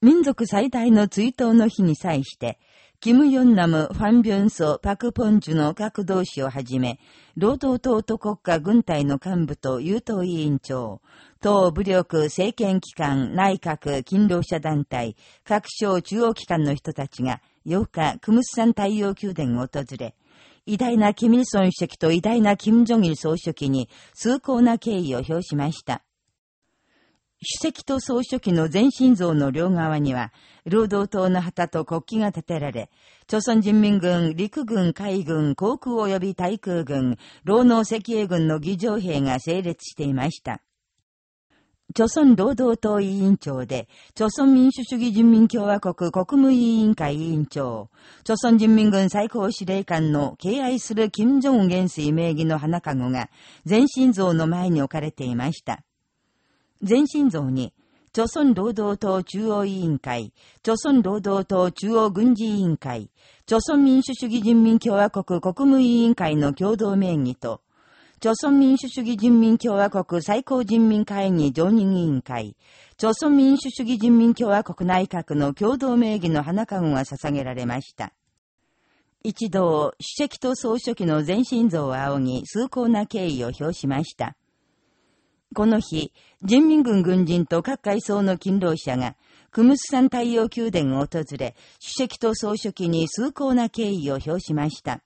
民族最大の追悼の日に際して、キム・ヨンナム、ファン・ビョンソ、パク・ポンジュの各同士をはじめ、労働党と国家軍隊の幹部と優等委員長、党武力政権機関、内閣、勤労者団体、各省中央機関の人たちが8日、クムスサン太陽宮殿を訪れ、偉大なキミルソン主席と偉大なキム・ジョギル総書記に崇高な敬意を表しました。主席と総書記の全身像の両側には、労働党の旗と国旗が立てられ、朝鮮人民軍、陸軍、海軍、航空及び対空軍、労農赤衛軍の議場兵が整列していました。朝鮮労働党委員長で、朝鮮民主主義人民共和国国務委員会委員長、朝鮮人民軍最高司令官の敬愛する金正恩元帥名義の花籠が、全身像の前に置かれていました。全身像に、朝鮮労働党中央委員会、朝鮮労働党中央軍事委員会、朝鮮民主主義人民共和国国務委員会の共同名義と、朝鮮民主主義人民共和国最高人民会議常任委員会、朝鮮民主主義人民共和国内閣の共同名義の花籠が捧げられました。一同、主席と総書記の全身像を仰ぎ、崇高な敬意を表しました。この日、人民軍軍人と各階層の勤労者が、クムスサン太陽宮殿を訪れ、主席と総書記に崇高な敬意を表しました。